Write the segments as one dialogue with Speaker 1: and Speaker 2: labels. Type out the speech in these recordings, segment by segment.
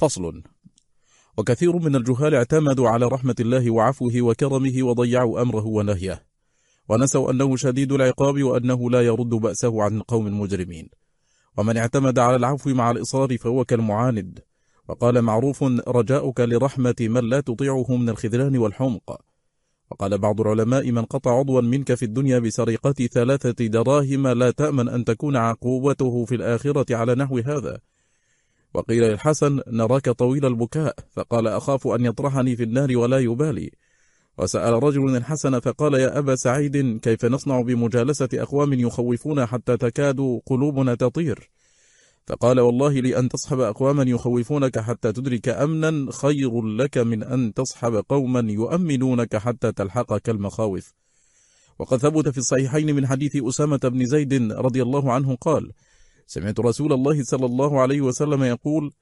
Speaker 1: فصل. وكثير من الجهال اعتمدوا على رحمة الله وعفوه وكرمه وضيعوا أمره ونهيه. ونسوا أنه شديد العقاب وأنه لا يرد بأسه عن القوم المجرمين ومن اعتمد على العفو مع الإصرار فهو كالمعاند. وقال معروف رجاؤك لرحمة من لا تطيعه من الخذلان والحمق. وقال بعض العلماء من قطع عضوا منك في الدنيا بسرقة ثلاثة دراهم لا تأمن أن تكون عقوبته في الآخرة على نحو هذا. وقيل للحسن نراك طويل البكاء فقال أخاف أن يطرحني في النار ولا يبالي. وسأل رجل الحسن فقال يا أبا سعيد كيف نصنع بمجالسة أقوام يخوفون حتى تكاد قلوبنا تطير؟ فقال والله لي أن تصحب أقواما يخوفونك حتى تدرك أمنا خير لك من أن تصحب قوما يؤمنونك حتى تلحقك المخاوف. وقد ثبت في الصحيحين من حديث أسامة بن زيد رضي الله عنه قال سمعت رسول الله صلى الله عليه وسلم يقول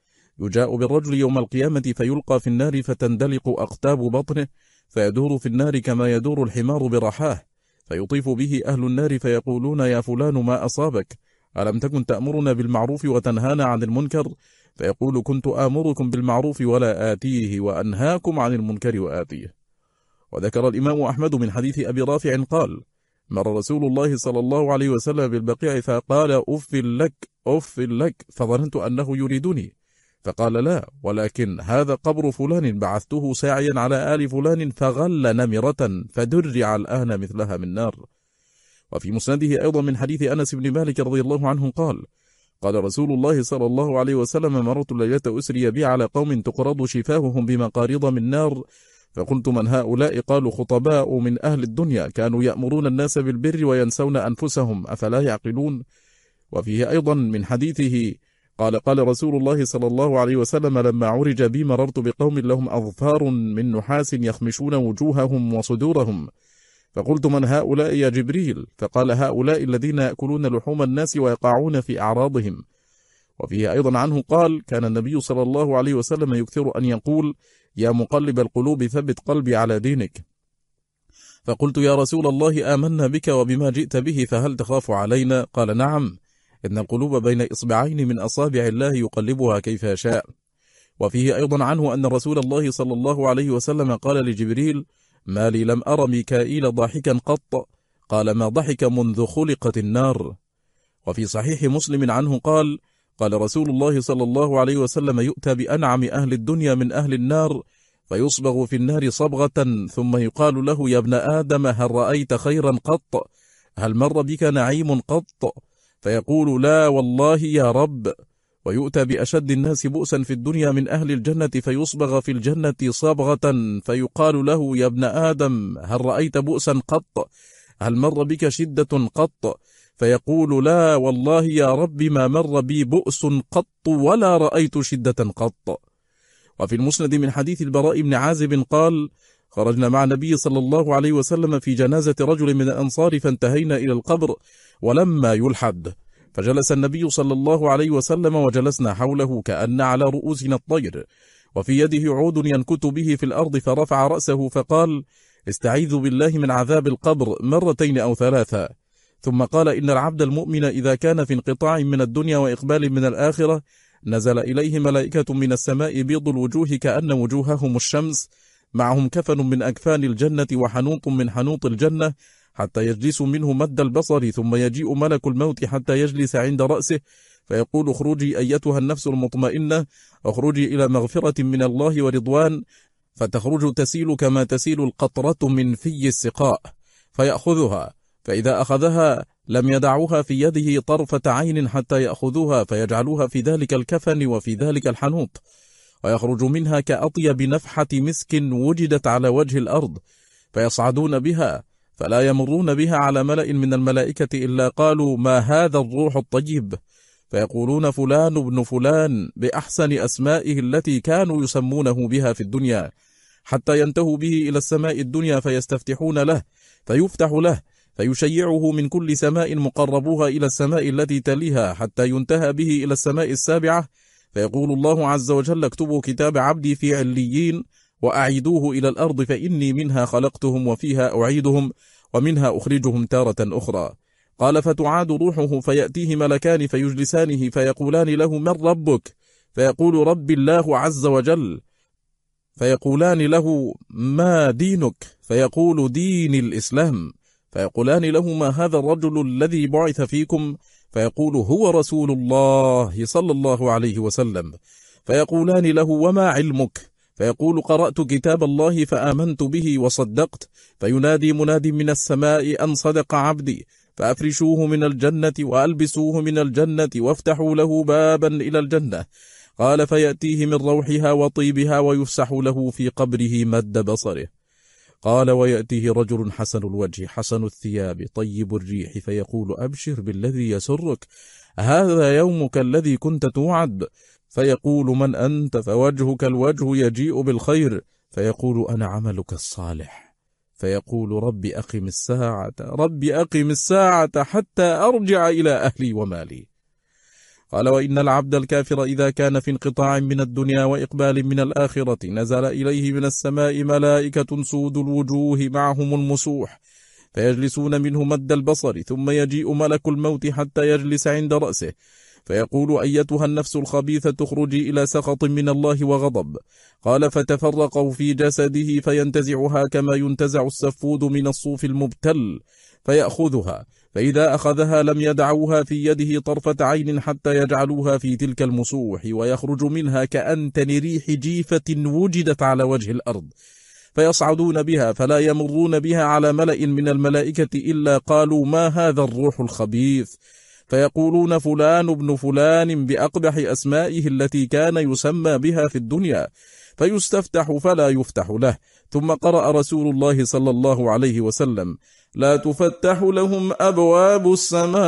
Speaker 1: يجاء بالرجل يوم القيامة فيلقى في النار فتندلق أقتاب بطنه فيدور في النار كما يدور الحمار برحاه فيطيف به أهل النار فيقولون يا فلان ما أصابك؟ ألم تكن تأمرنا بالمعروف وتنهانا عن المنكر؟ فيقول كنت آمركم بالمعروف ولا آتيه وأنهاكم عن المنكر وآتيه. وذكر الإمام أحمد من حديث أبي رافع قال مر رسول الله صلى الله عليه وسلم بالبقيع فقال أف لك أف لك. فظننت أنه يريدني. فقال لا ولكن هذا قبر فلان بعثته ساعيا على آل فلان فغل نمرة فدرع الآن مثلها من نار. وفي مسنده أيضا من حديث أنس بن مالك رضي الله عنه قال قال رسول الله صلى الله عليه وسلم مررت ليلة أسري بي على قوم تقرض شفاههم بمقاريض من نار فقلت من هؤلاء قالوا خطباء من أهل الدنيا كانوا يأمرون الناس بالبر وينسون أنفسهم أفلا يعقلون. وفيه أيضا من حديثه قال قال رسول الله صلى الله عليه وسلم لما عرج بي مررت بقوم لهم أظفار من نحاس يخمشون وجوههم وصدورهم. فقلت من هؤلاء يا جبريل؟ فقال هؤلاء الذين يأكلون لحوم الناس ويقعون في أعراضهم. وفيه أيضا عنه قال كان النبي صلى الله عليه وسلم يكثر أن يقول يا مقلب القلوب ثبت قلبي على دينك فقلت يا رسول الله آمنا بك وبما جئت به فهل تخاف علينا؟ قال نعم إن القلوب بين إصبعين من أصابع الله يقلبها كيف يشاء وفيه أيضا عنه أن رسول الله صلى الله عليه وسلم قال لجبريل ما لي لم أر ميكائيل ضاحكا قط قال ما ضحك منذ خلقت النار وفي صحيح مسلم عنه قال قال رسول الله صلى الله عليه وسلم يؤتى بأنعم أهل الدنيا من أهل النار فيصبغ في النار صبغة ثم يقال له يا ابن آدم هل رأيت خيرا قط؟ هل مر بك نعيم قط؟ فيقول لا والله يا رب. ويؤتى بأشد الناس بؤسا في الدنيا من أهل الجنة فيصبغ في الجنة صبغة فيقال له يا ابن آدم هل رأيت بؤسا قط؟ هل مر بك شدة قط؟ فيقول لا والله يا رب ما مر بي بؤس قط ولا رأيت شدة قط. وفي المسند من حديث البراء بن عازب قال خرجنا مع النبي صلى الله عليه وسلم في جنازة رجل من الأنصار فانتهينا إلى القبر ولما يلحد. فجلس النبي صلى الله عليه وسلم وجلسنا حوله كأن على رؤوسنا الطير. وفي يده عود ينكت به في الأرض فرفع رأسه فقال استعيذ بالله من عذاب القبر مرتين أو ثلاثة. ثم قال إن العبد المؤمن إذا كان في انقطاع من الدنيا وإقبال من الآخرة نزل إليه ملائكة من السماء بيض الوجوه كأن وجوههم الشمس معهم كفن من أكفان الجنة وحنوط من حنوط الجنة حتى يجلس منه مد البصر ثم يجيء ملك الموت حتى يجلس عند رأسه فيقول اخرجي أيتها النفس المطمئنة اخرجي إلى مغفرة من الله ورضوان فتخرج تسيل كما تسيل القطرة من في السقاء فيأخذها. فإذا أخذها لم يدعوها في يده طرفة عين حتى يأخذوها فيجعلوها في ذلك الكفن وفي ذلك الحنوط ويخرج منها كأطيب نفحة مسك وجدت على وجه الأرض فيصعدون بها فلا يمرون بها على ملأ من الملائكة إلا قالوا ما هذا الروح الطيب؟ فيقولون فلان ابن فلان بأحسن أسمائه التي كانوا يسمونه بها في الدنيا حتى ينتهوا به إلى السماء الدنيا فيستفتحون له فيفتح له فيشيعه من كل سماء مقربوها إلى السماء التي تليها حتى ينتهى به إلى السماء السابعة. فيقول الله عز وجل اكتبوا كتاب عبدي في عليين وأعيدوه إلى الأرض فإني منها خلقتهم وفيها أعيدهم ومنها أخرجهم تارة أخرى. قال فتعاد روحه فيأتيه ملكان فيجلسانه فيقولان له من ربك؟ فيقول رب الله عز وجل. فيقولان له ما دينك؟ فيقول ديني الإسلام. فيقولان له ما هذا الرجل الذي بعث فيكم؟ فيقول هو رسول الله صلى الله عليه وسلم. فيقولان له وما علمك؟ فيقول قرأت كتاب الله فآمنت به وصدقت. فينادي مناد من السماء أن صدق عبدي. فأفرشوه من الجنة وألبسوه من الجنة وافتحوا له بابا إلى الجنة. قال فيأتيه من روحها وطيبها ويفسح له في قبره مد بصره. قال ويأتيه رجل حسن الوجه حسن الثياب طيب الريح فيقول أبشر بالذي يسرك هذا يومك الذي كنت توعد. فيقول من أنت؟ فوجهك الوجه يجيء بالخير. فيقول أنا عملك الصالح. فيقول رب أقم الساعة رب أقم الساعة حتى أرجع إلى أهلي ومالي. قال وإن العبد الكافر إذا كان في انقطاع من الدنيا وإقبال من الآخرة نزل إليه من السماء ملائكة سود الوجوه معهم المسوح فيجلسون منه مد البصر ثم يجيء ملك الموت حتى يجلس عند رأسه فيقول أيتها النفس الخبيثة تخرجي إلى سخط من الله وغضب قال فتفرقوا في جسده فينتزعها كما ينتزع السفود من الصوف المبتل فيأخذها فإذا أخذها لم يدعوها في يده طرفة عين حتى يجعلوها في تلك المسوح ويخرج منها كأنتن ريح جيفة وجدت على وجه الأرض. فيصعدون بها فلا يمرون بها على ملأ من الملائكة إلا قالوا ما هذا الروح الخبيث؟ فيقولون فلان ابن فلان بأقبح أسمائه التي كان يسمى بها في الدنيا فيستفتح فلا يفتح له. ثم قرأ رسول الله صلى الله عليه وسلم لا تفتح لهم أبواب السماء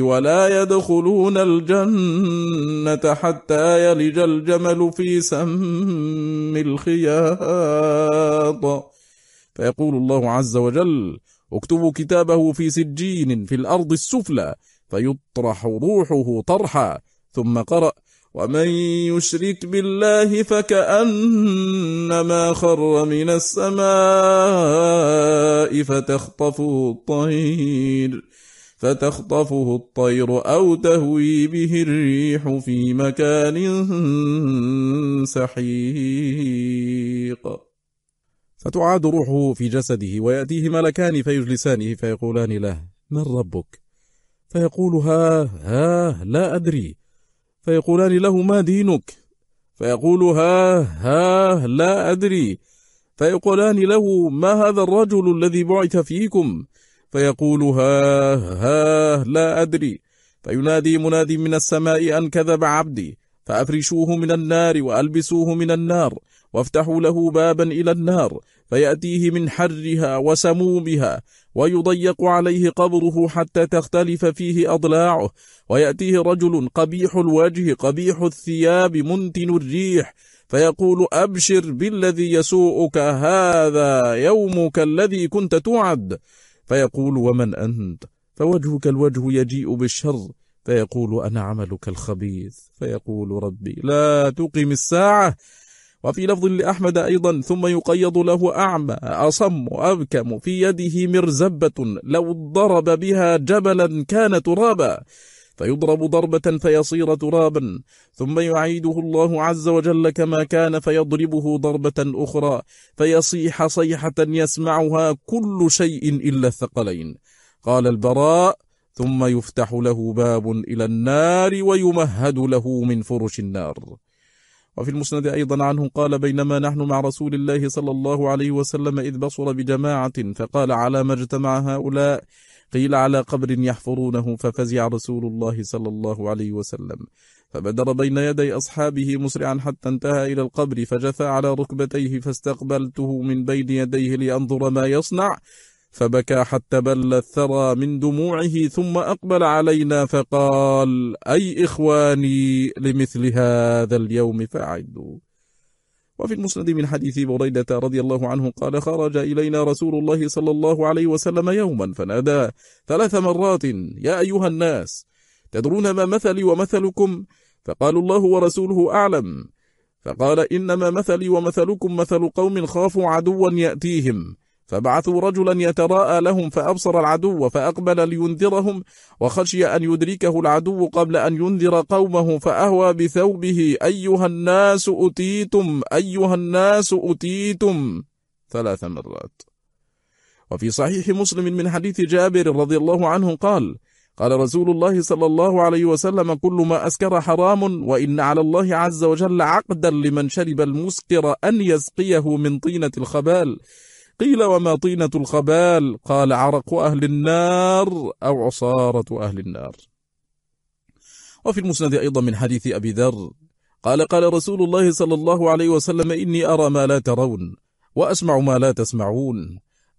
Speaker 1: ولا يدخلون الجنة حتى يلج الجمل في سم الخياط. فيقول الله عز وجل اكتبوا كتابه في سجين في الأرض السفلى فيطرح روحه طرحا ثم قرأ ومن يشرك بالله فكأنما خر من السماء فتخطفه الطير فتخطفه الطير أو تهوي به الريح في مكان سحيق. فتعاد روحه في جسده ويأتيه ملكان فيجلسانه فيقولان له من ربك؟ فيقول ها ها لا أدري. فيقولان له ما دينك؟ فيقول ها ها لا أدري. فيقولان له ما هذا الرجل الذي بعث فيكم؟ فيقول ها ها لا أدري. فينادي مناد من السماء أن كذب عبدي. فأفرشوه من النار وألبسوه من النار وافتحوا له بابا إلى النار. فيأتيه من حرها وسمومها ويضيق عليه قبره حتى تختلف فيه أضلاعه. ويأتيه رجل قبيح الوجه قبيح الثياب منتن الريح فيقول أبشر بالذي يسوءك هذا يومك الذي كنت توعد. فيقول ومن أنت؟ فوجهك الوجه يجيء بالشر. فيقول أنا عملك الخبيث؟ فيقول ربي لا تقم الساعة. وفي لفظ لأحمد أيضا ثم يقيض له أعمى أصم أبكم في يده مرزبة لو ضرب بها جبلا كان ترابا. فيضرب ضربة فيصير ترابا ثم يعيده الله عز وجل كما كان فيضربه ضربة أخرى فيصيح صيحة يسمعها كل شيء إلا الثقلين. قال البراء ثم يفتح له باب إلى النار ويمهد له من فرش النار. وفي المسند أيضا عنه قال بينما نحن مع رسول الله صلى الله عليه وسلم إذ بصر بجماعة فقال على ما اجتمع هؤلاء؟ قيل على قبر يحفرونه ففزع رسول الله صلى الله عليه وسلم. فبدر بين يدي أصحابه مسرعا حتى انتهى إلى القبر فجثى على ركبتيه فاستقبلته من بين يديه لأنظر ما يصنع. فبكى حتى بل الثرى من دموعه ثم أقبل علينا فقال أي إخواني لمثل هذا اليوم فأعدوا. وفي المسند من حديث بريدة رضي الله عنه قال خرج إلينا رسول الله صلى الله عليه وسلم يوما فنادى ثلاث مرات يا أيها الناس تدرون ما مثلي ومثلكم؟ فقالوا الله ورسوله أعلم. فقال إنما مثلي ومثلكم مثل قوم خافوا عدوا يأتيهم. فبعثوا رجلا يتراءى لهم فأبصر العدو فأقبل لينذرهم وخشي أن يدركه العدو قبل أن ينذر قومه فأهوى بثوبه أيها الناس أتيتم أيها الناس أتيتم ثلاث مرات. وفي صحيح مسلم من حديث جابر رضي الله عنه قال قال رسول الله صلى الله عليه وسلم كل ما أسكر حرام وإن على الله عز وجل عقدا لمن شرب المسكر أن يسقيه من طينة الخبال. قيل وما طينة الخبال؟ قال عرق أهل النار أو عصارة أهل النار. وفي المسند أيضا من حديث أبي ذر قال قال رسول الله صلى الله عليه وسلم إني أرى ما لا ترون وأسمع ما لا تسمعون.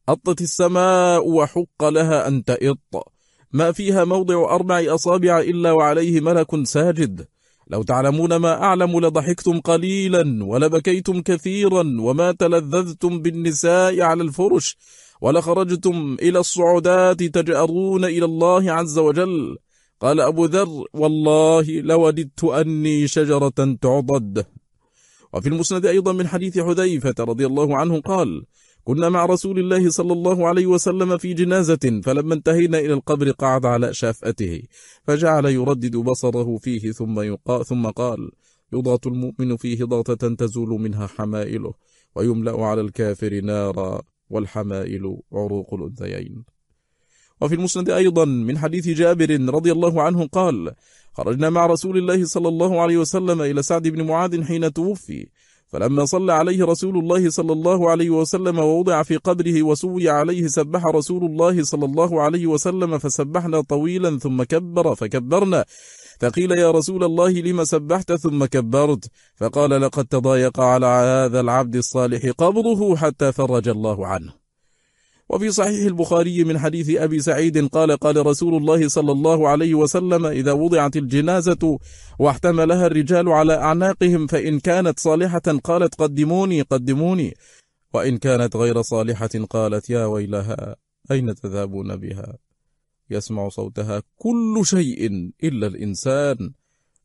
Speaker 1: أطت السماء وحق لها أن تئط. ما فيها موضع أربع أصابع إلا وعليه ملك ساجد. لو تعلمون ما أعلم لضحكتم قليلا ولبكيتم كثيرا وما تلذذتم بالنساء على الفرش ولخرجتم إلى الصعودات تجأرون إلى الله عز وجل. قال أبو ذر والله لوددت أني شجرة تعضد. وفي المسند أيضا من حديث حذيفة رضي الله عنه قال كنا مع رسول الله صلى الله عليه وسلم في جنازة فلما انتهينا إلى القبر قعد على شافأته فجعل يردد بصره فيه ثم, يقا ثم قال يضغط المؤمن فيه ضغطة تزول منها حمائله ويملأ على الكافر نارا والحمائل عروق الأنثيين. وفي المسند أيضا من حديث جابر رضي الله عنه قال خرجنا مع رسول الله صلى الله عليه وسلم إلى سعد بن معاذ حين توفي فلما صلى عليه رسول الله صلى الله عليه وسلم ووضع في قبره وسوي عليه سبح رسول الله صلى الله عليه وسلم فسبحنا طويلا ثم كبر فكبرنا. فقيل يا رسول الله لما سبحت ثم كبرت؟ فقال لقد تضايق على هذا العبد الصالح قبره حتى فرج الله عنه. وفي صحيح البخاري من حديث أبي سعيد قال قال رسول الله صلى الله عليه وسلم إذا وضعت الجنازة واحتملها الرجال على أعناقهم فإن كانت صالحة قالت قدموني قدموني. وإن كانت غير صالحة قالت يا ويلها أين تذهبون بها؟ يسمع صوتها كل شيء إلا الإنسان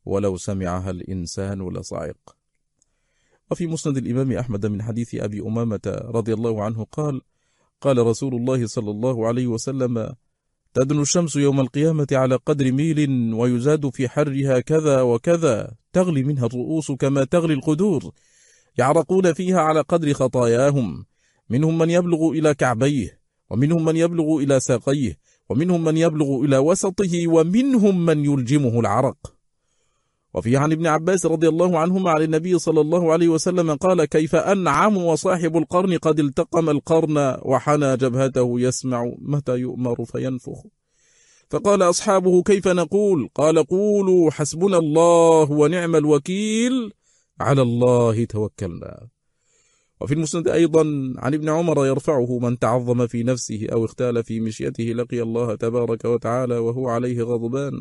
Speaker 1: ولو سمعها الإنسان لصعق. وفي مسند الإمام أحمد من حديث أبي أمامة رضي الله عنه قال قال رسول الله صلى الله عليه وسلم تدن الشمس يوم القيامة على قدر ميل ويزاد في حرها كذا وكذا تغلي منها الرؤوس كما تغلي القدور يعرقون فيها على قدر خطاياهم منهم من يبلغ إلى كعبيه ومنهم من يبلغ إلى ساقيه ومنهم من يبلغ إلى وسطه ومنهم من يلجمه العرق. وفي عن ابن عباس رضي الله عنهما عن النبي صلى الله عليه وسلم قال كيف أنعم وصاحب القرن قد التقم القرن وحنى جبهته يسمع متى يؤمر فينفخ فقال أصحابه كيف نقول؟ قال قولوا حسبنا الله ونعم الوكيل على الله توكلنا. وفي المسند أيضا عن ابن عمر يرفعه من تعظم في نفسه أو اختال في مشيته لقي الله تبارك وتعالى وهو عليه غضبان.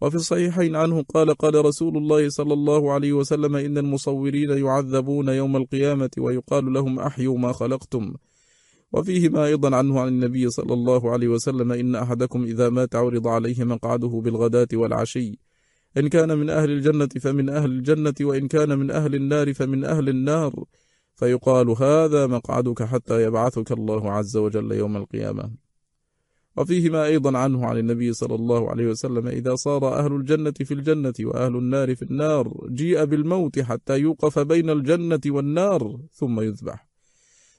Speaker 1: وفي الصحيحين عنه قال قال رسول الله صلى الله عليه وسلم إن المصورين يعذبون يوم القيامة ويقال لهم أحيوا ما خلقتم. وفيهما أيضا عنه عن النبي صلى الله عليه وسلم إن أحدكم إذا مات عرض عليه مقعده بالغداة والعشي. إن كان من أهل الجنة فمن أهل الجنة وإن كان من أهل النار فمن أهل النار. فيقال هذا مقعدك حتى يبعثك الله عز وجل يوم القيامة. وفيهما أيضا عنه عن النبي صلى الله عليه وسلم إذا صار أهل الجنة في الجنة وأهل النار في النار جيء بالموت حتى يوقف بين الجنة والنار ثم يذبح.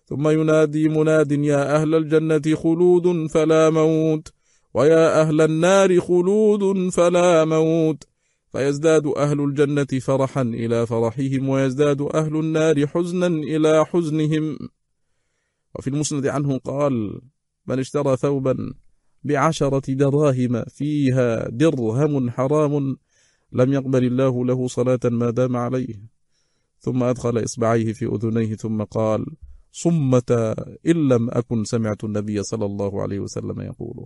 Speaker 1: ثم ينادي مناد يا أهل الجنة خلود فلا موت. ويا أهل النار خلود فلا موت. فيزداد أهل الجنة فرحا إلى فرحهم ويزداد أهل النار حزنا إلى حزنهم. وفي المسند عنه قال من اشترى ثوبا بعشرة دراهم فيها درهم حرام لم يقبل الله له صلاة ما دام عليه. ثم أدخل إصبعيه في أذنيه ثم قال صمة إن لم أكن سمعت النبي صلى الله عليه وسلم يقول.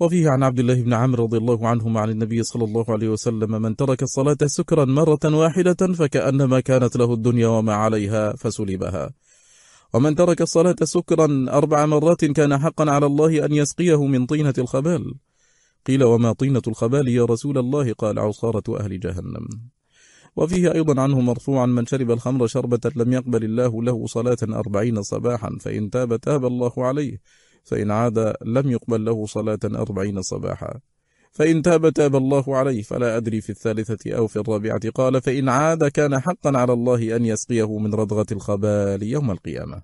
Speaker 1: وفيه عن عبد الله بن عمرو رضي الله عنهما عن النبي صلى الله عليه وسلم من ترك الصلاة سكرا مرة واحدة فكأنما كانت له الدنيا وما عليها فسلبها. ومن ترك الصلاة سكرا أربع مرات كان حقا على الله أن يسقيه من طينة الخبال. قيل وما طينة الخبال يا رسول الله؟ قال عصارة أهل جهنم. وفيه أيضا عنه مرفوعا من شرب الخمر شربة لم يقبل الله له صلاة أربعين صباحا فإن تاب تاب الله عليه فإن عاد لم يقبل له صلاة أربعين صباحا. فإن تاب تاب الله عليه فلا أدري في الثالثة أو في الرابعة. قال فإن عاد كان حقا على الله أن يسقيه من ردغة الخبال يوم القيامة.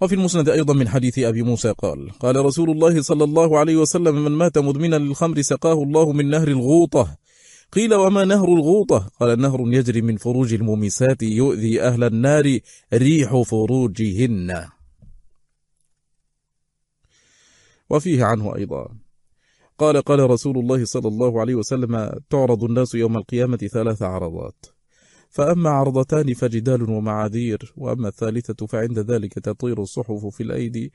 Speaker 1: وفي المسند أيضا من حديث أبي موسى قال قال رسول الله صلى الله عليه وسلم من مات مدمنا للخمر سقاه الله من نهر الغوطة. قيل وما نهر الغوطة؟ قال نهر يجري من فروج المومسات يؤذي أهل النار ريح فروجهن. وفيه عنه أيضا. قال قال رسول الله صلى الله عليه وسلم تعرض الناس يوم القيامة ثلاث عرضات. فأما عرضتان فجدال ومعاذير وأما الثالثة فعند ذلك تطير الصحف في الأيدي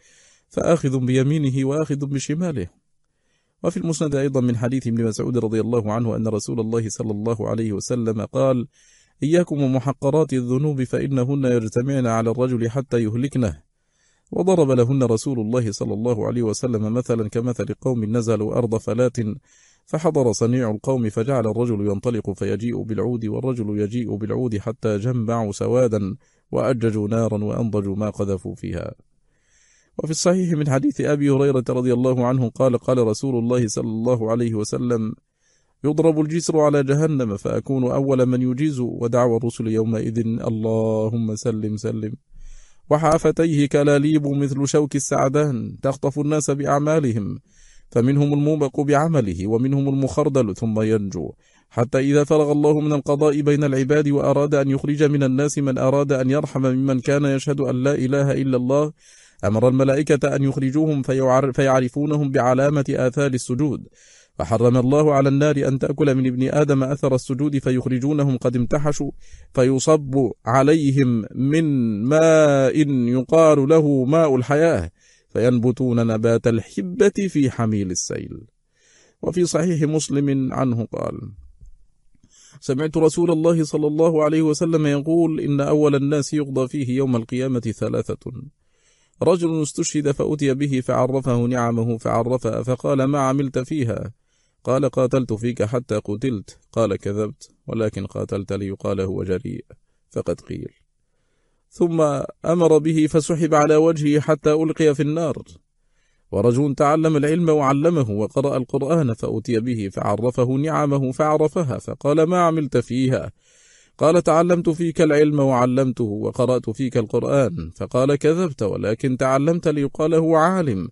Speaker 1: فآخذ بيمينه وآخذ بشماله. وفي المسند أيضا من حديث ابن مسعود رضي الله عنه أن رسول الله صلى الله عليه وسلم قال إياكم ومحقرات الذنوب فإنهن يجتمعن على الرجل حتى يهلكنه. وضرب لهن رسول الله صلى الله عليه وسلم مثلا كمثل قوم نزلوا أرض فلات فحضر صنيع القوم فجعل الرجل ينطلق فيجيء بالعود والرجل يجيء بالعود حتى جمعوا سوادا وأججوا نارا وأنضجوا ما قذفوا فيها. وفي الصحيح من حديث أبي هريرة رضي الله عنه قال قال رسول الله صلى الله عليه وسلم يضرب الجسر على جهنم فأكون أول من يجيز ودعوى الرسل يومئذ. اللهم سلم سلم. وحافتيه كلاليب مثل شوك السعدان تخطف الناس بأعمالهم فمنهم الموبق بعمله ومنهم المخردل ثم ينجو. حتى إذا فرغ الله من القضاء بين العباد وأراد أن يخرج من الناس من أراد أن يرحم ممن كان يشهد أن لا إله إلا الله أمر الملائكة أن يخرجوهم فيعرفونهم بعلامة آثار السجود. فحرم الله على النار أن تأكل من ابن آدم أثر السجود فيخرجونهم قد امتحشوا فيصب عليهم من ماء يقال له ماء الحياة فينبتون نبات الحبة في حميل السيل. وفي صحيح مسلم عنه قال سمعت رسول الله صلى الله عليه وسلم يقول إن أول الناس يقضى فيه يوم القيامة ثلاثة. رجل استشهد فأتي به فعرفه نعمه فعرفها فقال ما عملت فيها؟ قال قاتلت فيك حتى قتلت. قال كذبت ولكن قاتلت ليقال هو جريء. فقد قيل. ثم أمر به فسحب على وجهه حتى ألقي في النار. ورجل تعلم العلم وعلمه وقرأ القرآن فأتي به فعرفه نعمه فعرفها فقال ما عملت فيها؟ قال تعلمت فيك العلم وعلمته وقرأت فيك القرآن فقال كذبت ولكن تعلمت ليقال هو عالم.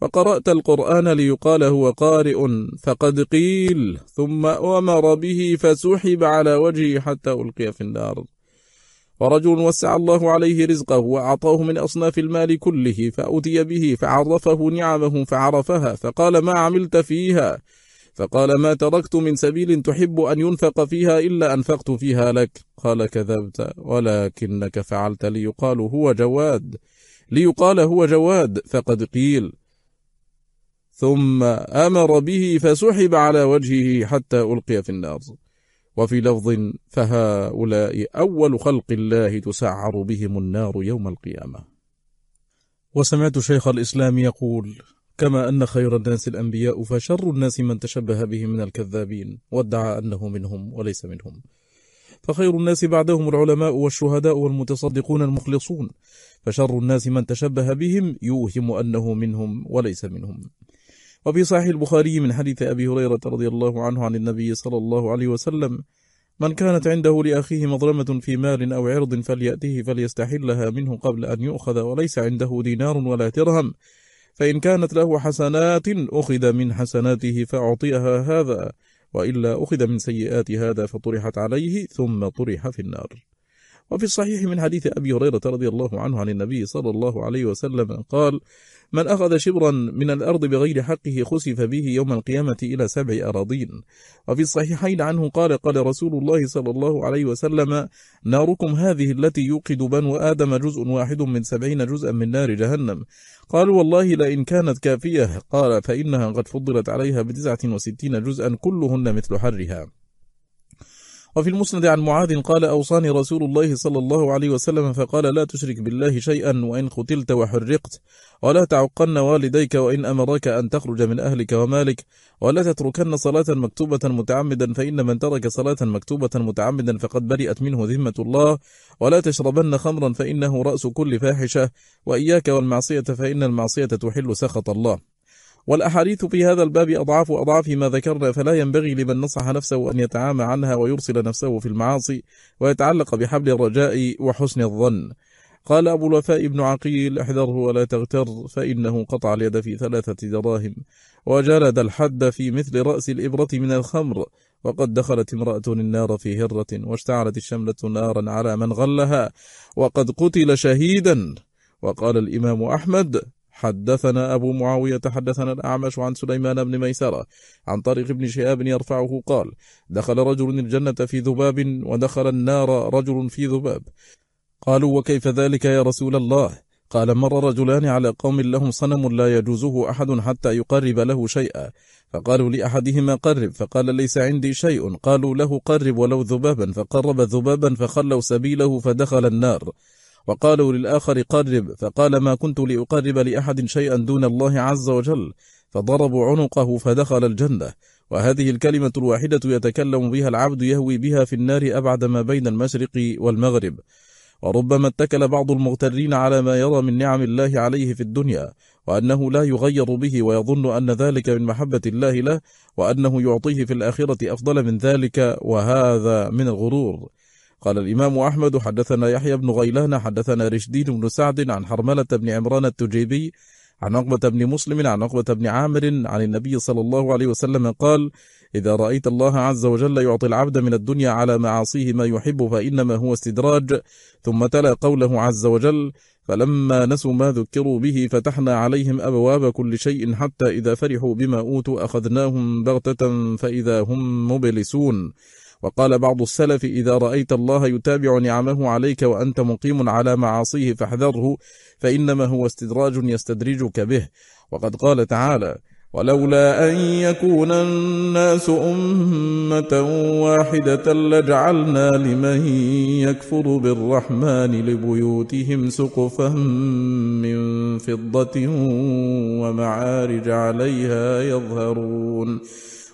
Speaker 1: وقرأت القرآن ليقال هو قارئ فقد قيل ثم أمر به فسحب على وجهه حتى ألقي في النار. ورجل وسع الله عليه رزقه وأعطاه من أصناف المال كله فأتي به فعرفه نعمه فعرفها فقال ما عملت فيها؟ فقال ما تركت من سبيل تحب أن ينفق فيها إلا أنفقت فيها لك. قال كذبت ولكنك فعلت ليقال هو جواد ليقال هو جواد فقد قيل. ثم أمر به فسحب على وجهه حتى ألقي في النار. وفي لفظ فهؤلاء أول خلق الله تسعر بهم النار يوم القيامة. وسمعت شيخ الإسلام يقول كما أن خير الناس الأنبياء فشر الناس من تشبه بهم من الكذابين وادعى أنه منهم وليس منهم. فخير الناس بعدهم العلماء والشهداء والمتصدقون المخلصون فشر الناس من تشبه بهم يوهم أنه منهم وليس منهم. وفي صحيح البخاري من حديث أبي هريرة رضي الله عنه عن النبي صلى الله عليه وسلم من كانت عنده لأخيه مظلمة في مال أو عرض فليأته فليستحلها منه قبل أن يؤخذ وليس عنده دينار ولا ترهم فإن كانت له حسنات أخذ من حسناته فأعطيها هذا وإلا أخذ من سيئات هذا فطرحت عليه ثم طرح في النار. وفي الصحيح من حديث أبي هريرة رضي الله عنه عن النبي صلى الله عليه وسلم قال من أخذ شبرا من الأرض بغير حقه خسف به يوم القيامة إلى سبع أراضين. وفي الصحيحين عنه قال قال رسول الله صلى الله عليه وسلم ناركم هذه التي يوقد بنو آدم جزء واحد من سبعين جزءا من نار جهنم. قالوا والله لئن كانت كافية. قال فإنها قد فضلت عليها بتسعة وستين جزءا كلهن مثل حرها. وفي المسند عن معاذ قال أوصاني رسول الله صلى الله عليه وسلم فقال لا تشرك بالله شيئا وإن قتلت وحرقت ولا تعقن والديك وإن أمرك أن تخرج من أهلك ومالك ولا تتركن صلاة مكتوبة متعمدا فإن من ترك صلاة مكتوبة متعمدا فقد برئت منه ذمة الله ولا تشربن خمرا فإنه رأس كل فاحشة وإياك والمعصية فإن المعصية تحل سخط الله والأحاديث في هذا الباب أضعاف أضعاف ما ذكرنا فلا ينبغي لمن نصح نفسه أن يتعامى عنها ويرسل نفسه في المعاصي ويتعلق بحبل الرجاء وحسن الظن. قال أبو الوفاء بن عقيل احذره ولا تغتر فإنه قطع اليد في ثلاثة دراهم وجلد الحد في مثل رأس الإبرة من الخمر وقد دخلت امرأة النار في هرة واشتعلت الشملة نارا على من غلها وقد قتل شهيدا. وقال الإمام أحمد حدثنا أبو معاوية حدثنا الأعمش عن سليمان بن ميسرة عن طريق ابن شهاب يرفعه قال دخل رجل الجنة في ذباب ودخل النار رجل في ذباب. قالوا وكيف ذلك يا رسول الله؟ قال مر رجلان على قوم لهم صنم لا يجوزه أحد حتى يقرب له شيئا. فقالوا لأحدهما قرب. فقال ليس عندي شيء. قالوا له قرب ولو ذبابا. فقرب ذبابا فخلوا سبيله فدخل النار. وقالوا للآخر قرب فقال ما كنت لأقرب لأحد شيئا دون الله عز وجل؟ فضربوا عنقه فدخل الجنة. وهذه الكلمة الواحدة يتكلم بها العبد يهوي بها في النار أبعد ما بين المشرق والمغرب. وربما اتكل بعض المغترين على ما يرى من نعم الله عليه في الدنيا وأنه لا يغير به ويظن أن ذلك من محبة الله له وأنه يعطيه في الآخرة أفضل من ذلك وهذا من الغرور. قال الإمام أحمد حدثنا يحيى بن غيلان حدثنا رشدين بن سعد عن حرملة بن عمران التجيبي عن عقبة بن مسلم عن عقبة بن عامر عن النبي صلى الله عليه وسلم قال إذا رأيت الله عز وجل يعطي العبد من الدنيا على معاصيه ما يحب فإنما هو استدراج ثم تلا قوله عز وجل فلما نسوا ما ذكروا به فتحنا عليهم أبواب كل شيء حتى إذا فرحوا بما أوتوا أخذناهم بغتة فإذا هم مبلسون وقال بعض السلف إذا رأيت الله يتابع نعمه عليك وأنت مقيم على معاصيه فاحذره فإنما هو استدراج يستدرجك به. وقد قال تعالى ولولا أن يكون الناس أمة واحدة لجعلنا لمن يكفر بالرحمن لبيوتهم سقفا من فضة ومعارج عليها يظهرون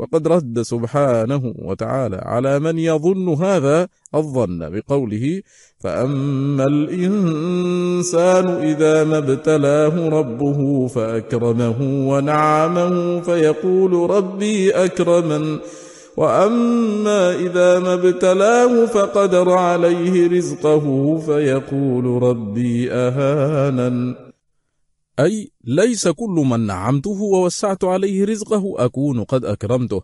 Speaker 1: وقد رد سبحانه وتعالى على من يظن هذا الظن بقوله فأما الإنسان إذا ما ابتلاه ربه فأكرمه ونعمه فيقول ربي أكرمن وأما إذا ما ابتلاه فقدر عليه رزقه فيقول ربي أهانن. أي ليس كل من نعمته ووسعت عليه رزقه أكون قد أكرمته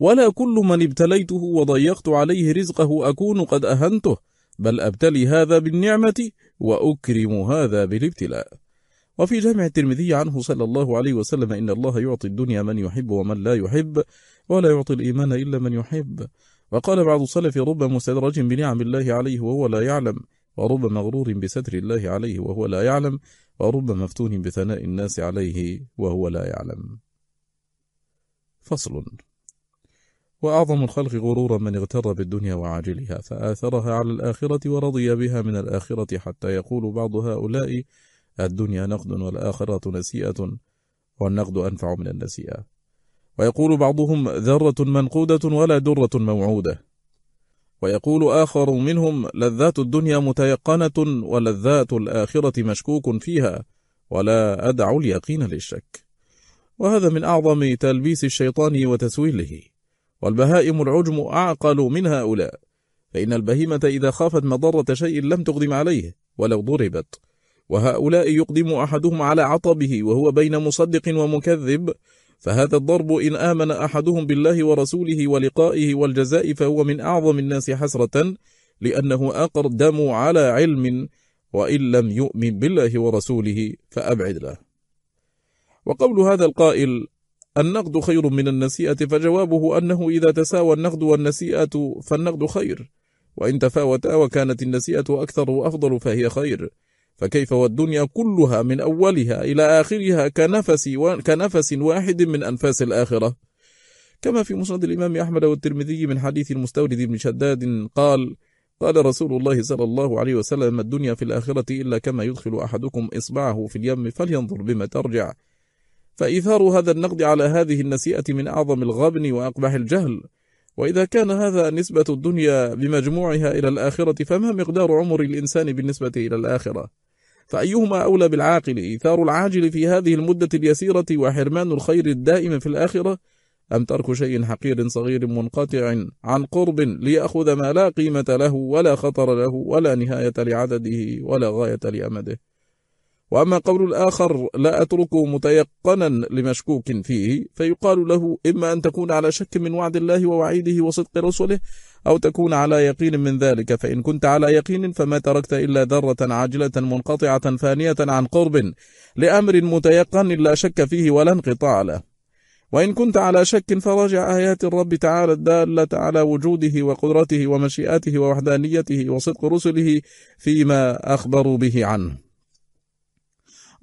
Speaker 1: ولا كل من ابتليته وضيقت عليه رزقه أكون قد أهنته بل أبتلي هذا بالنعمة وأكرم هذا بالابتلاء. وفي جامع الترمذي عنه صلى الله عليه وسلم إن الله يعطي الدنيا من يحب ومن لا يحب ولا يعطي الإيمان إلا من يحب. وقال بعض السلف رب مستدرج بنعم الله عليه وهو لا يعلم. ورب مغرور بستر الله عليه وهو لا يعلم ورب مفتون بثناء الناس عليه وهو لا يعلم. فصل. وأعظم الخلق غرورا من اغتر بالدنيا وعاجلها فآثرها على الآخرة ورضي بها من الآخرة حتى يقول بعض هؤلاء الدنيا نقد والآخرة نسيئة والنقد أنفع من النسيئة. ويقول بعضهم ذرة منقودة ولا درة موعودة. ويقول آخر منهم لذات الدنيا متيقنة ولذات الآخرة مشكوك فيها ولا أدع اليقين للشك. وهذا من أعظم تلبيس الشيطان وتسويله. والبهائم العجم أعقل من هؤلاء. فإن البهيمة إذا خافت مضرة شيء لم تقدم عليه ولو ضربت. وهؤلاء يقدم أحدهم على عطبه وهو بين مصدق ومكذب فهذا الضرب إن آمن أحدهم بالله ورسوله ولقائه والجزاء فهو من أعظم الناس حسرة لأنه أقدم على علم وإن لم يؤمن بالله ورسوله فأبعد له. وقول هذا القائل النقد خير من النسيئة فجوابه أنه إذا تساوى النقد والنسيئة فالنقد خير وإن تفاوتا وكانت النسيئة أكثر وأفضل فهي خير. فكيف والدنيا كلها من أولها إلى آخرها كنفس, و... كنفس واحد من أنفاس الآخرة. كما في مسند الإمام أحمد والترمذي من حديث المستورد بن شداد قال قال رسول الله صلى الله عليه وسلم الدنيا في الآخرة إلا كما يدخل أحدكم إصبعه في اليم فلينظر بما ترجع. فإيثار هذا النقد على هذه النسيئة من أعظم الغبن وأقبح الجهل. وإذا كان هذا نسبة الدنيا بمجموعها إلى الآخرة فما مقدار عمر الإنسان بالنسبة إلى الآخرة؟ فأيهما أولى بالعاقل؟ إيثار العاجل في هذه المدة اليسيرة وحرمان الخير الدائم في الآخرة؟ أم ترك شيء حقير صغير منقطع عن قرب ليأخذ ما لا قيمة له ولا خطر له ولا نهاية لعدده ولا غاية لأمده؟ وأما قول الآخر لا أتركه متيقنا لمشكوك فيه فيقال له إما أن تكون على شك من وعد الله ووعيده وصدق رسله أو تكون على يقين من ذلك فإن كنت على يقين فما تركت إلا ذرة عاجلة منقطعة فانية عن قرب لأمر متيقن لا شك فيه ولا انقطاع له. وإن كنت على شك فراجع آيات الرب تعالى الدالة على وجوده وقدرته ومشيئته ووحدانيته وصدق رسله فيما أخبروا به عنه.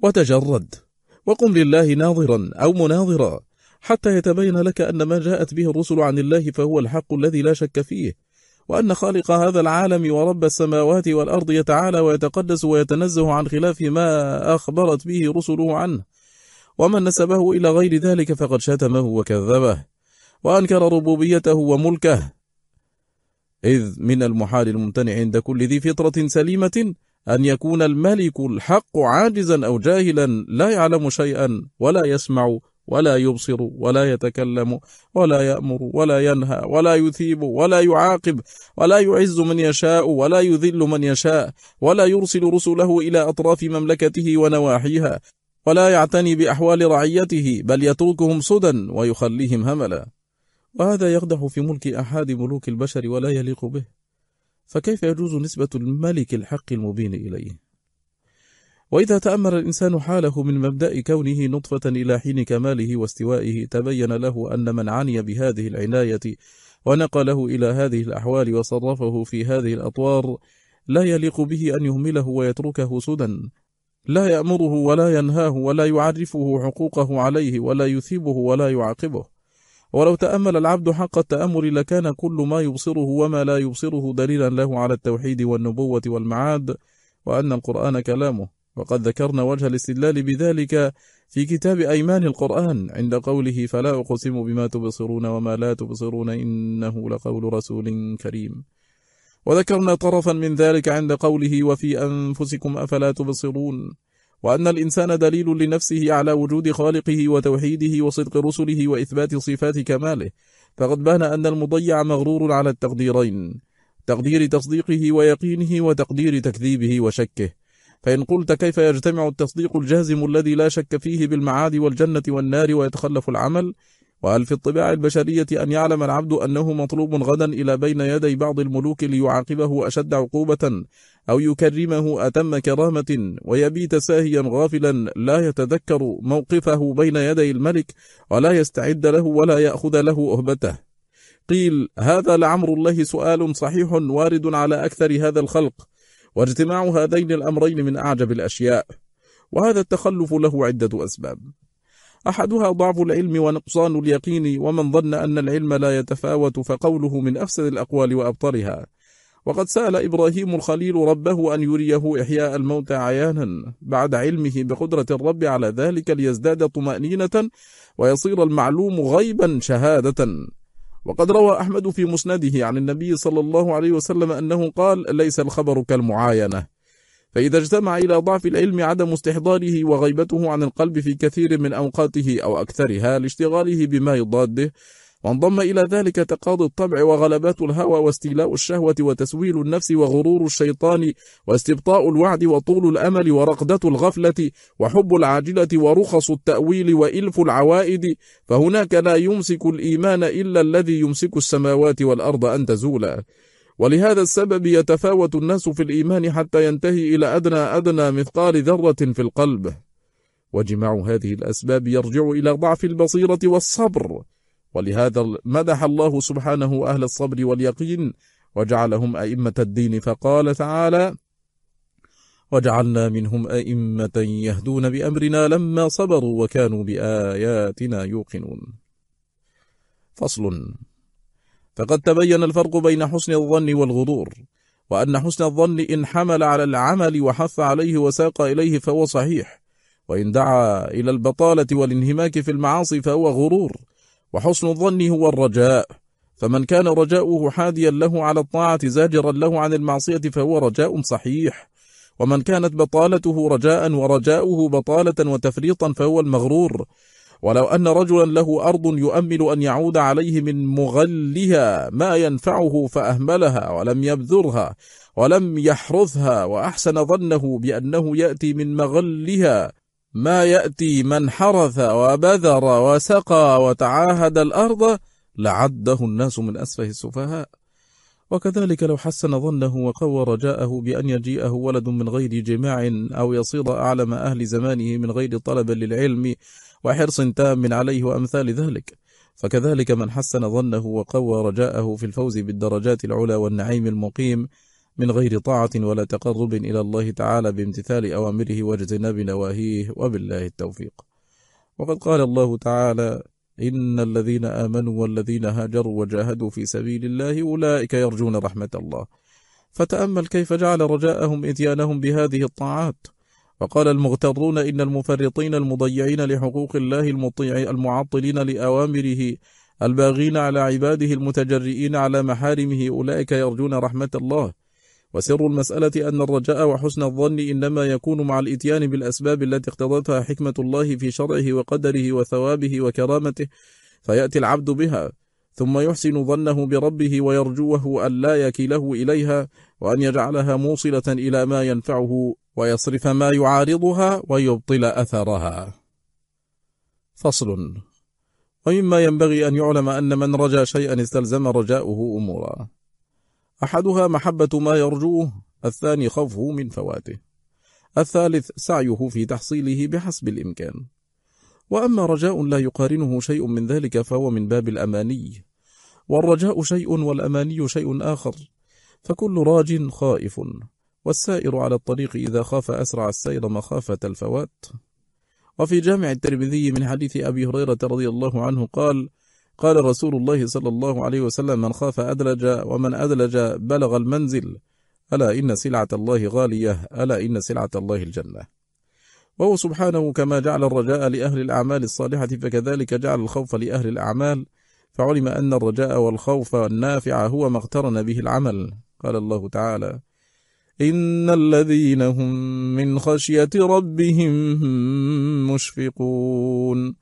Speaker 1: وتجرد. وقم لله ناظرا أو مناظرا حتى يتبين لك أن ما جاءت به الرسل عن الله فهو الحق الذي لا شك فيه وأن خالق هذا العالم ورب السماوات والأرض يتعالى ويتقدس ويتنزه عن خلاف ما أخبرت به رسله عنه. ومن نسبه إلى غير ذلك فقد شتمه وكذبه وأنكر ربوبيته وملكه. إذ من المحال الممتنع عند كل ذي فطرة سليمة أن يكون الملك الحق عاجزا أو جاهلا لا يعلم شيئا ولا يسمع ولا يبصر ولا يتكلم ولا يأمر ولا ينهى ولا يثيب ولا يعاقب ولا يعز من يشاء ولا يذل من يشاء ولا يرسل رسله إلى أطراف مملكته ونواحيها ولا يعتني بأحوال رعيته بل يتركهم سدى ويخليهم هملا. وهذا يقدح في ملك أحد ملوك البشر ولا يليق به. فكيف يجوز نسبة الملك الحق المبين إليه؟ وإذا تأمل الإنسان حاله من مبدأ كونه نطفة إلى حين كماله واستوائه تبين له أن من عني بهذه العناية ونقله إلى هذه الأحوال وصرفه في هذه الأطوار لا يليق به أن يهمله ويتركه سدى. لا يأمره ولا ينهاه ولا يعرفه حقوقه عليه ولا يثيبه ولا يعاقبه. ولو تأمل العبد حق التأمل لكان كل ما يبصره وما لا يبصره دليلا له على التوحيد والنبوة والمعاد وأن القرآن كلامه. وقد ذكرنا وجه الاستدلال بذلك في كتاب أيمان القرآن. عند قوله فلا أقسم بما تبصرون وما لا تبصرون إنه لقول رسول كريم. وذكرنا طرفا من ذلك عند قوله وفي أنفسكم أفلا تبصرون. وأن الإنسان دليل لنفسه على وجود خالقه وتوحيده وصدق رسله وإثبات صفات كماله. فقد بان أن المضيع مغرور على التقديرين تقدير تصديقه ويقينه وتقدير تكذيبه وشكه. فإن قلت كيف يجتمع التصديق الجازم الذي لا شك فيه بالمعاد والجنة والنار ويتخلف العمل وهل في الطباع البشرية أن يعلم العبد أنه مطلوب غدا إلى بين يدي بعض الملوك ليعاقبه أشد عقوبة أو يكرمه أتم كرامة ويبيت ساهيا غافلا لا يتذكر موقفه بين يدي الملك ولا يستعد له ولا يأخذ له أهبته. قيل هذا لعمر الله سؤال صحيح وارد على أكثر هذا الخلق واجتماع هذين الأمرين من أعجب الأشياء وهذا التخلف له عدة أسباب. أحدها ضعف العلم ونقصان اليقين ومن ظن أن العلم لا يتفاوت فقوله من أفسد الأقوال وأبطرها وقد سأل إبراهيم الخليل ربه أن يريه إحياء الموت عيانا بعد علمه بقدرة الرب على ذلك ليزداد طمأنينة ويصير المعلوم غيبا شهادة. وقد روى أحمد في مسنده عن النبي صلى الله عليه وسلم أنه قال ليس الخبر كالمعاينة فإذا اجتمع إلى ضعف العلم عدم استحضاره وغيبته عن القلب في كثير من أوقاته أو أكثرها لاشتغاله بما يضاده وانضم إلى ذلك تقاضي الطبع وغلبات الهوى واستيلاء الشهوة وتسويل النفس وغرور الشيطان واستبطاء الوعد وطول الأمل ورقدة الغفلة وحب العاجلة ورخص التأويل وإلف العوائد فهناك لا يمسك الإيمان إلا الذي يمسك السماوات والأرض أن تزولا. ولهذا السبب يتفاوت الناس في الإيمان حتى ينتهي إلى أدنى أدنى مثقال ذرة في القلب. وجماع هذه الأسباب يرجع إلى ضعف البصيرة والصبر. ولهذا مدح الله سبحانه أهل الصبر واليقين وجعلهم أئمة الدين فقال تعالى وجعلنا منهم أئمة يهدون بأمرنا لما صبروا وكانوا بآياتنا يوقنون. فصل. فقد تبين الفرق بين حسن الظن والغرور وأن حسن الظن إن حمل على العمل وحث عليه وساق إليه فهو صحيح وإن دعا إلى البطالة والانهماك في المعاصي فهو غرور وحسن الظن هو الرجاء فمن كان رجاؤه حاديا له على الطاعة زاجرا له عن المعصية فهو رجاء صحيح ومن كانت بطالته رجاء ورجاؤه بطالة وتفريطا فهو المغرور ولو أن رجلا له أرض يؤمل أن يعود عليه من مغلها ما ينفعه فأهملها ولم يبذرها ولم يحرثها وأحسن ظنه بأنه يأتي من مغلها ما يأتي من حرث وبذر وسقى وتعاهد الأرض لعده الناس من أسفه السفهاء. وكذلك لو حسن ظنه وقوى رجاءه بأن يجيئه ولد من غير جماع أو يصير أعلم أهل زمانه من غير طلب للعلم وحرص تام عليه وأمثال ذلك. فكذلك من حسن ظنه وقوى رجاءه في الفوز بالدرجات العلى والنعيم المقيم من غير طاعة ولا تقرب إلى الله تعالى بامتثال أوامره واجتناب نواهيه وبالله التوفيق. وقد قال الله تعالى إن الذين آمنوا والذين هاجروا وجاهدوا في سبيل الله أولئك يرجون رحمة الله. فتأمل كيف جعل رجاءهم إتيانهم بهذه الطاعات. وقال المغترون إن المفرطين المضيعين لحقوق الله المطيع المعطلين لأوامره الباغين على عباده المتجرئين على محارمه أولئك يرجون رحمة الله. وسر المسألة أن الرجاء وحسن الظن إنما يكون مع الإتيان بالأسباب التي اقتضتها حكمة الله في شرعه وقدره وثوابه وكرامته فيأتي العبد بها ثم يحسن ظنه بربه ويرجوه أن لا يكله إليها وأن يجعلها موصلة إلى ما ينفعه ويصرف ما يعارضها ويبطل أثرها. فصل. ومما ينبغي أن يعلم أن من رجا شيئا استلزم رجاؤه أمورا. أحدها محبة ما يرجوه الثاني خوفه من فواته. الثالث سعيه في تحصيله بحسب الإمكان. وأما رجاء لا يقارنه شيء من ذلك فهو من باب الأماني. والرجاء شيء والأماني شيء آخر. فكل راج خائف. والسائر على الطريق إذا خاف أسرع السير مخافة الفوات. وفي جامع الترمذي من حديث أبي هريرة رضي الله عنه قال قال رسول الله صلى الله عليه وسلم من خاف أدلج ومن أدلج بلغ المنزل ألا إن سلعة الله غالية ألا إن سلعة الله الجنة. وهو سبحانه كما جعل الرجاء لأهل الأعمال الصالحة فكذلك جعل الخوف لأهل الأعمال فعلم أن الرجاء والخوف النافع هو ما اقترن به العمل. قال الله تعالى إن الذين هم من خشية ربهم مشفقون.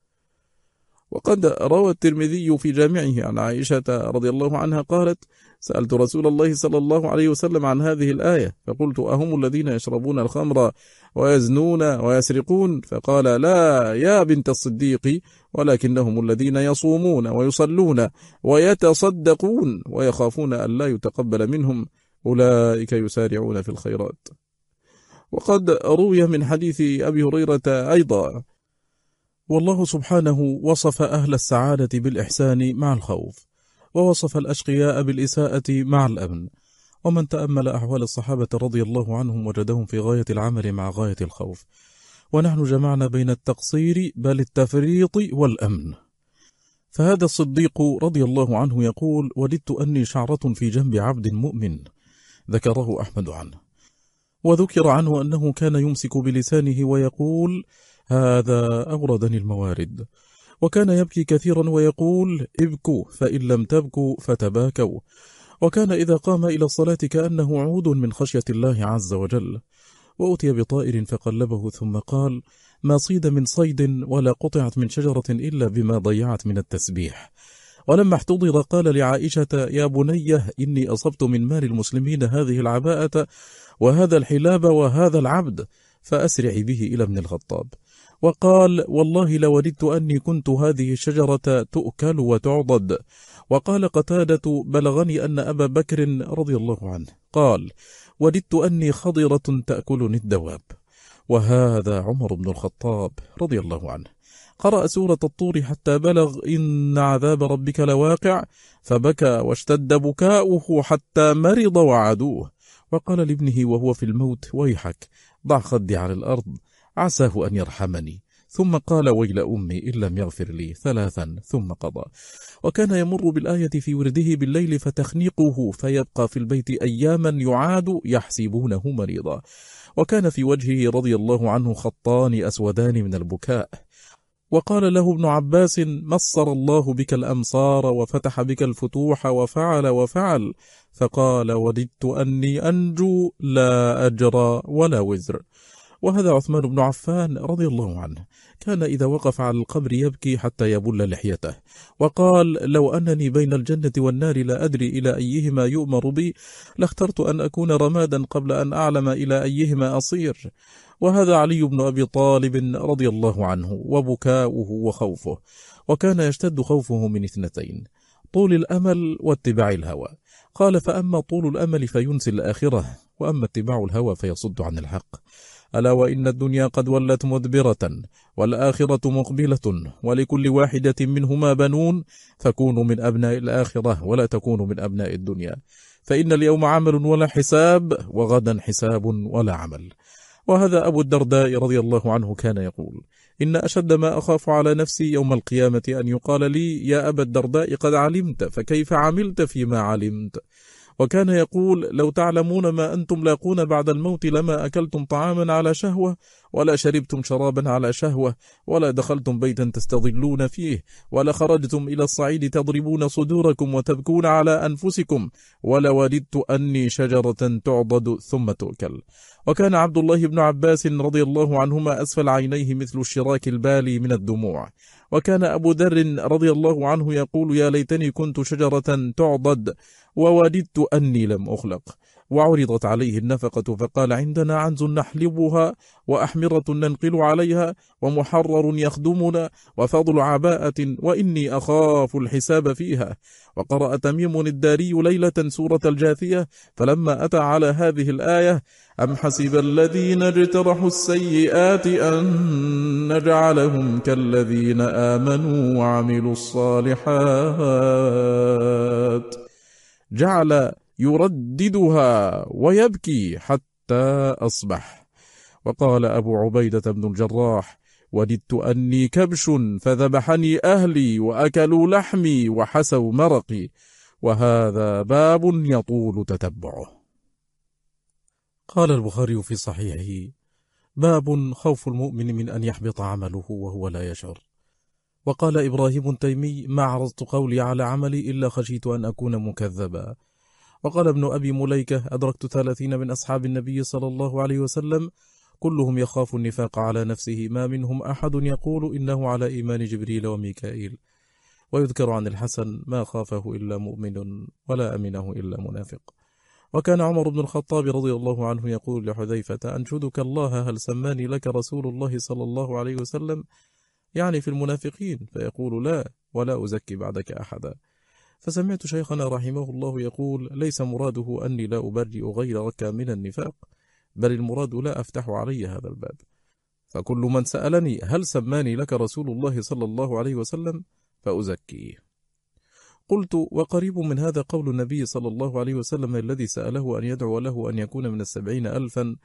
Speaker 1: وقد روى الترمذي في جامعه عن عائشة رضي الله عنها قالت سألت رسول الله صلى الله عليه وسلم عن هذه الآية فقلت أهم الذين يشربون الخمر ويزنون ويسرقون؟ فقال لا يا بنت الصديق ولكنهم الذين يصومون ويصلون ويتصدقون ويخافون أن لا يتقبل منهم أولئك يسارعون في الخيرات. وقد روي من حديث أبي هريرة أيضا والله سبحانه وصف أهل السعادة بالإحسان مع الخوف ووصف الأشقياء بالإساءة مع الأمن. ومن تأمل أحوال الصحابة رضي الله عنهم وجدهم في غاية العمل مع غاية الخوف. ونحن جمعنا بين التقصير بل التفريط والأمن. فهذا الصديق رضي الله عنه يقول وددت أني شعرة في جنب عبد مؤمن ذكره أحمد عنه. وذكر عنه أنه كان يمسك بلسانه ويقول هذا أوردني الموارد. وكان يبكي كثيرا ويقول ابكوا فإن لم تبكوا فتباكوا. وكان إذا قام إلى الصلاة كأنه عود من خشية الله عز وجل. وأتي بطائر فقلبه ثم قال ما صيد من صيد ولا قطعت من شجرة إلا بما ضيعت من التسبيح. ولما احتضر قال لعائشة يا بنيه إني أصبت من مال المسلمين هذه العباءة وهذا الحلاب وهذا العبد فأسرع به إلى ابن الخطاب. وقال والله لوددت أني كنت هذه الشجرة تؤكل وتعضد. وقال قتادة بلغني أن أبا بكر رضي الله عنه. قال وددت أني خضرة تأكلني الدواب. وهذا عمر بن الخطاب رضي الله عنه. قرأ سورة الطور حتى بلغ إن عذاب ربك لواقع. فبكى واشتد بكاؤه حتى مرض وعدوه. وقال لابنه وهو في الموت ويحك ضع خدي على الأرض. عساه أن يرحمني. ثم قال ويل أمي إن لم يغفر لي ثلاثا. ثم قضى. وكان يمر بالآية في ورده بالليل فتخنيقه فيبقى في البيت أياما يعاد يحسبونه مريضا. وكان في وجهه رضي الله عنه خطان أسودان من البكاء. وقال له ابن عباس مصر الله بك الأمصار وفتح بك الفتوح وفعل وفعل. فقال وددت أني أنجو لا أجر ولا وزر. وهذا عثمان بن عفان رضي الله عنه. كان إذا وقف على القبر يبكي حتى يبل لحيته. وقال لو أنني بين الجنة والنار لا أدري إلى أيهما يؤمر بي لاخترت أن أكون رمادا قبل أن أعلم إلى أيهما أصير. وهذا علي بن أبي طالب رضي الله عنه وبكاؤه وخوفه. وكان يشتد خوفه من اثنتين طول الأمل واتباع الهوى. قال فأما طول الأمل فينسي الآخرة وأما اتباع الهوى فيصد عن الحق. ألا وإن الدنيا قد ولت مدبرة والآخرة مقبلة ولكل واحدة منهما بنون فكونوا من أبناء الآخرة ولا تكونوا من أبناء الدنيا. فإن اليوم عمل ولا حساب وغدا حساب ولا عمل. وهذا أبو الدرداء رضي الله عنه كان يقول إن أشد ما أخاف على نفسي يوم القيامة أن يقال لي يا أبا الدرداء قد علمت فكيف عملت فيما علمت؟ وكان يقول لو تعلمون ما أنتم لاقون بعد الموت لما أكلتم طعاما على شهوة ولا شربتم شرابا على شهوة ولا دخلتم بيتا تستظلون فيه ولا خرجتم إلى الصعيد تضربون صدوركم وتبكون على أنفسكم ولوددت أني شجرة تعضد ثم تؤكل. وكان عبد الله بن عباس رضي الله عنهما أسفل عينيه مثل الشراك البالي من الدموع. وكان أبو ذر رضي الله عنه يقول يا ليتني كنت شجرة تعضد ووددت أني لم أخلق. وعرضت عليه النفقة فقال عندنا عنز نحلبها وأحمرة ننقل عليها ومحرر يخدمنا وفضل عباءة وإني أخاف الحساب فيها. وقرأ تميم الداري ليلة سورة الجاثية فلما أتى على هذه الآية أم حسب الذين اجترحوا السيئات أن نجعلهم كالذين آمنوا وعملوا الصالحات. جعل يرددها ويبكي حتى أصبح. وقال أبو عبيدة بن الجراح وددت أني كبش فذبحني أهلي وأكلوا لحمي وحسوا مرقي وهذا باب يطول تتبعه. قال البخاري في صحيحه باب خوف المؤمن من أن يحبط عمله وهو لا يشعر. وقال إبراهيم التيمي ما عرضت قولي على عملي إلا خشيت أن أكون مكذبا. وقال ابن أبي مليكة أدركت ثلاثين من أصحاب النبي صلى الله عليه وسلم كلهم يخاف النفاق على نفسه ما منهم أحد يقول إنه على إيمان جبريل وميكائيل. ويذكر عن الحسن ما خافه إلا مؤمن ولا أمنه إلا منافق. وكان عمر بن الخطاب رضي الله عنه يقول لحذيفة أنشدك الله هل سماني لك رسول الله صلى الله عليه وسلم؟ يعني في المنافقين فيقول لا ولا أزكي بعدك أحدا. فسمعت شيخنا رحمه الله يقول ليس مراده أني لا أبرئ غيرك من النفاق بل المراد لا أفتح علي هذا الباب. فكل من سألني هل سماني لك رسول الله صلى الله عليه وسلم فأزكيه. قلت وقريب من هذا قول النبي صلى الله عليه وسلم الذي سأله أن يدعو له أن يكون من السبعين ألفا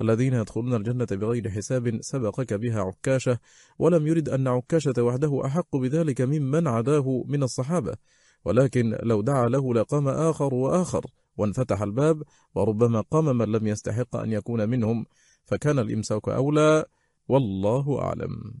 Speaker 1: الذين يدخلون الجنة بغير حساب سبقك بها عكاشة ولم يرد أن عكاشة وحده أحق بذلك ممن عداه من الصحابة. ولكن لو دعا له لقام آخر وآخر وانفتح الباب وربما قام من لم يستحق أن يكون منهم فكان الإمساك أولى والله أعلم.